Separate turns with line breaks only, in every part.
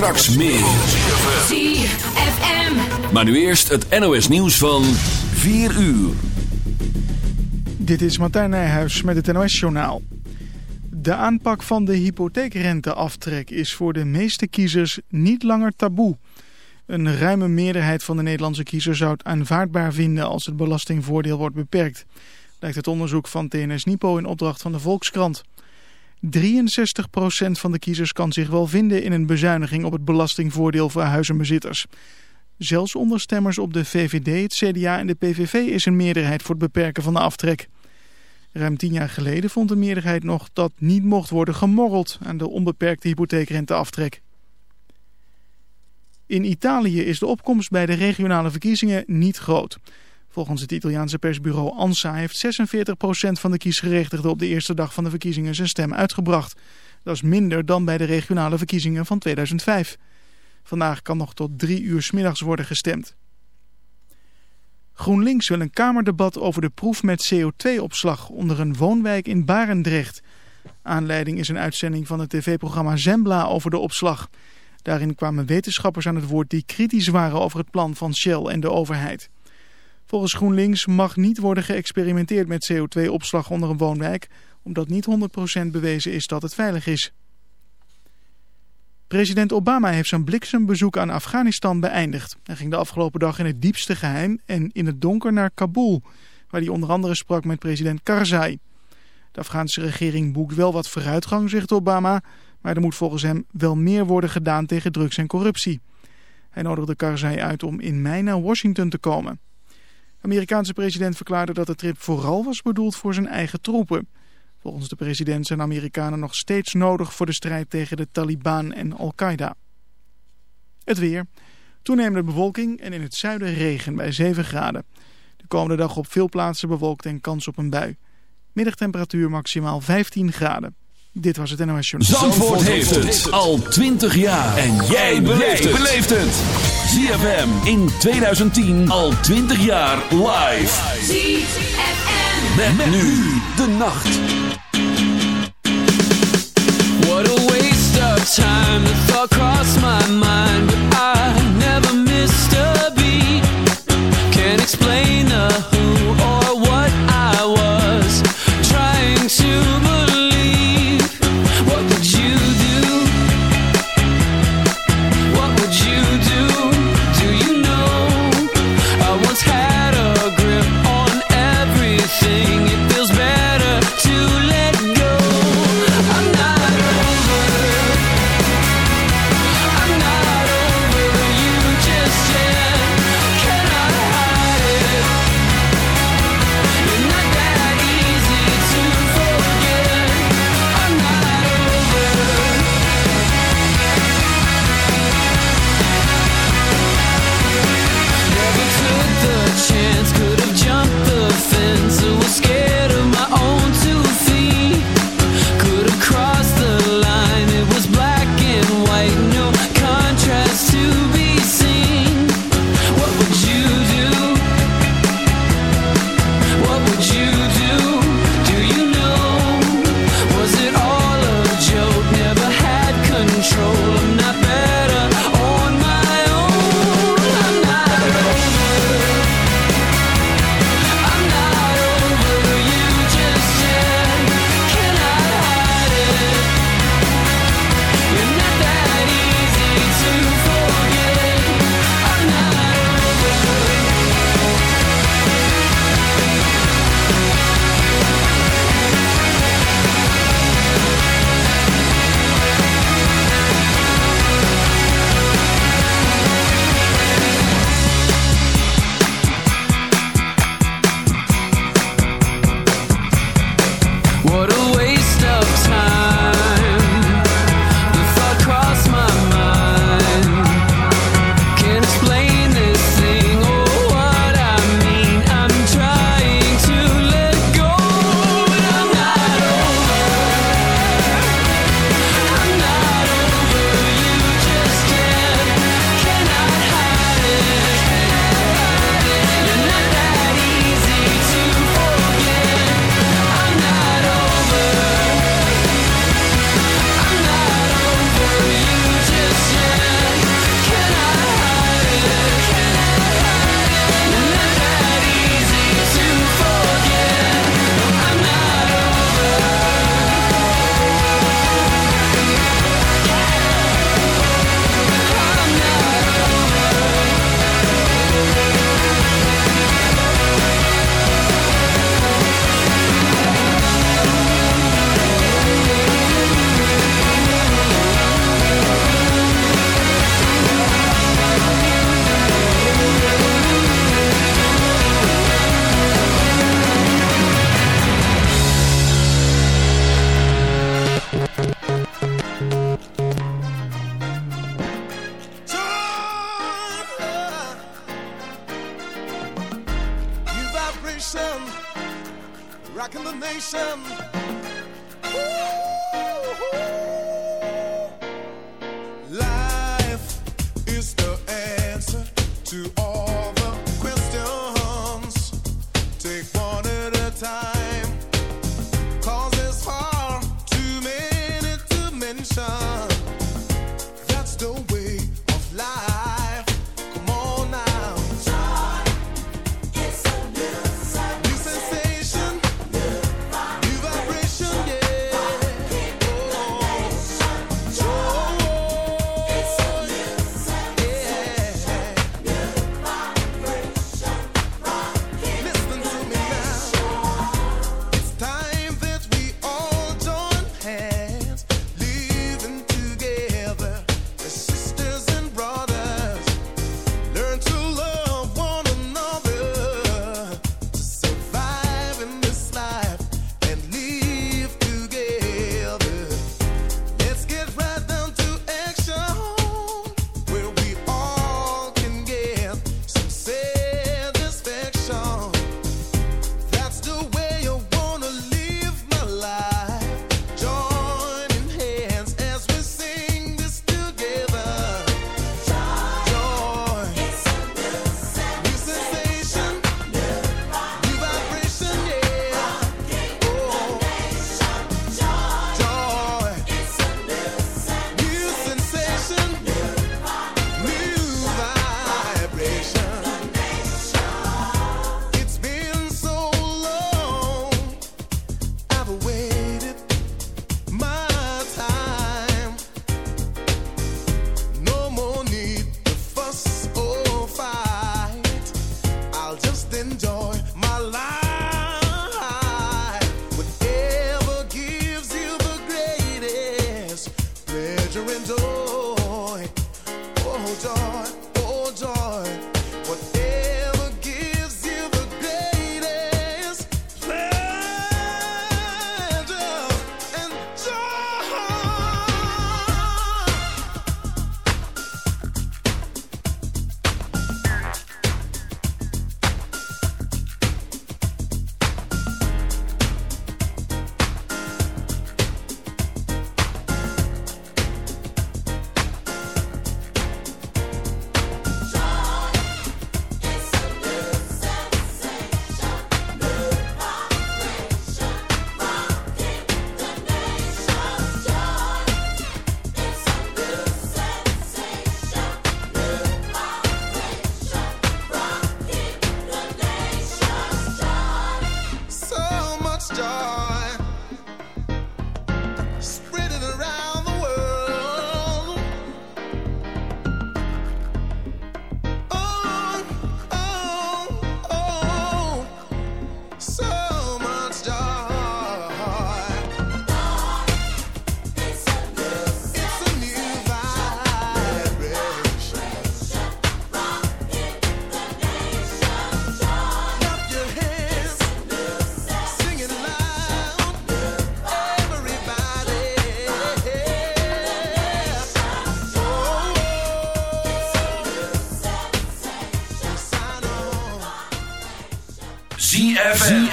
Straks meer.
ZFM.
Maar nu eerst het NOS nieuws van 4 uur.
Dit is Martijn Nijhuis met het NOS-journaal. De aanpak van de hypotheekrenteaftrek is voor de meeste kiezers niet langer taboe. Een ruime meerderheid van de Nederlandse kiezers zou het aanvaardbaar vinden als het belastingvoordeel wordt beperkt. Lijkt het onderzoek van TNS Nipo in opdracht van de Volkskrant. 63% van de kiezers kan zich wel vinden in een bezuiniging op het belastingvoordeel voor huizenbezitters. Zelfs onder stemmers op de VVD, het CDA en de PVV is een meerderheid voor het beperken van de aftrek. Ruim tien jaar geleden vond de meerderheid nog dat niet mocht worden gemorreld aan de onbeperkte hypotheekrenteaftrek. In Italië is de opkomst bij de regionale verkiezingen niet groot. Volgens het Italiaanse persbureau ANSA heeft 46% van de kiesgerechtigden op de eerste dag van de verkiezingen zijn stem uitgebracht. Dat is minder dan bij de regionale verkiezingen van 2005. Vandaag kan nog tot drie uur middags worden gestemd. GroenLinks wil een kamerdebat over de proef met CO2-opslag onder een woonwijk in Barendrecht. Aanleiding is een uitzending van het tv-programma Zembla over de opslag. Daarin kwamen wetenschappers aan het woord die kritisch waren over het plan van Shell en de overheid. Volgens GroenLinks mag niet worden geëxperimenteerd met CO2-opslag onder een woonwijk, omdat niet 100% bewezen is dat het veilig is. President Obama heeft zijn bliksembezoek aan Afghanistan beëindigd. Hij ging de afgelopen dag in het diepste geheim en in het donker naar Kabul, waar hij onder andere sprak met president Karzai. De Afghaanse regering boekt wel wat vooruitgang, zegt Obama, maar er moet volgens hem wel meer worden gedaan tegen drugs en corruptie. Hij nodigde Karzai uit om in mei naar Washington te komen. Amerikaanse president verklaarde dat de trip vooral was bedoeld voor zijn eigen troepen. Volgens de president zijn Amerikanen nog steeds nodig voor de strijd tegen de Taliban en Al-Qaeda. Het weer. Toenemende bewolking en in het zuiden regen bij 7 graden. De komende dag op veel plaatsen bewolkt en kans op een bui. Middagtemperatuur maximaal 15 graden. Dit was het NOS Journal.
Zandvoort heeft het al 20 jaar. En jij beleeft het. ZFM in 2010 al 20 jaar live.
ZFM.
Met, nu de nacht.
What a waste of time. The thought crossed my mind, but I never missed a beat. Can't explain the who or what I was trying to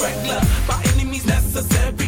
regular. By enemies
necessary.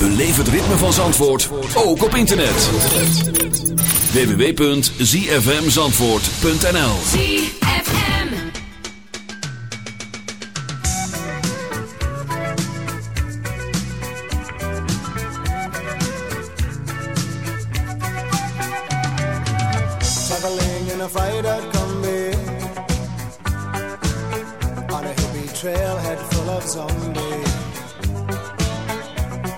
Beleef het ritme van Zandvoort, ook op internet. www.zfmzandvoort.nl
trailhead full of.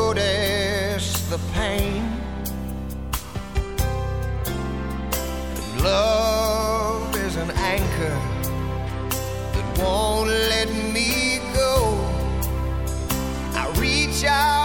notice the pain. And love is an anchor that won't let me go. I reach out.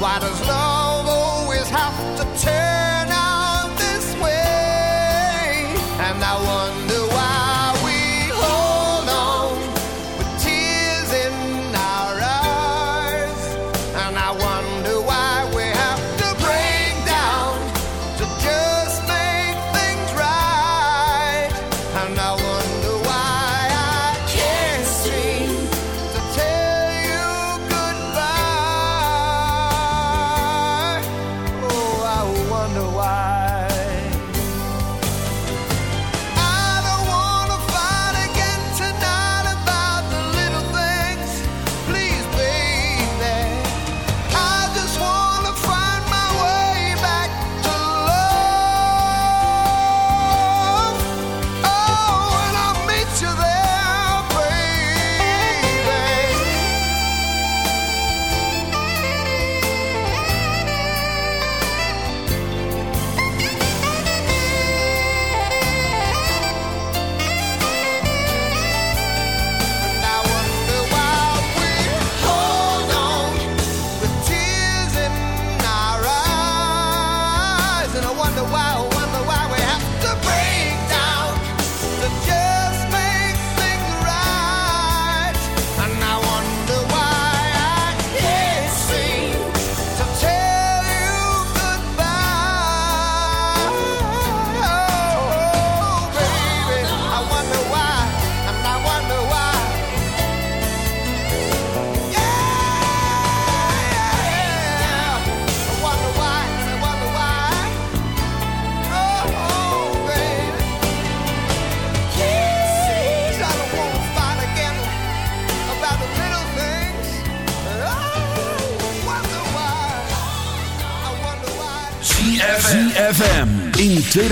Why does love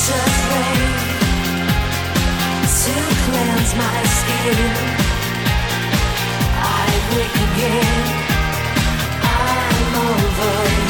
Winter's rain to cleanse my skin. I wake again. I'm over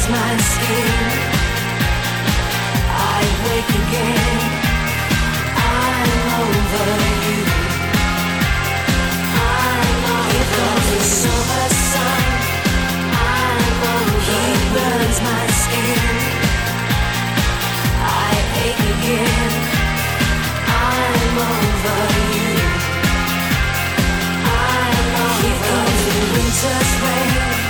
cleanse my skin. I wake again. I'm over you. I'm over the sun. He burns my skin. I ache again. I'm over you. I'm over the winter's rain.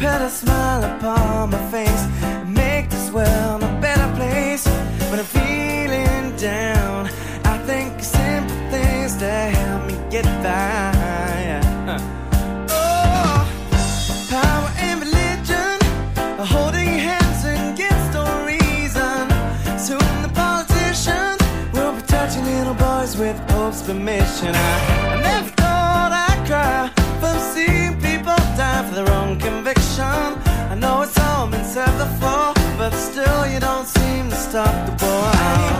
put a smile upon my face and make this world a better place. When I'm feeling down, I think simple things to help me get by. Oh, power and religion are holding hands against no reason. Soon the politicians will be touching little boys with Pope's permission. Been said but still you don't seem to stop the war.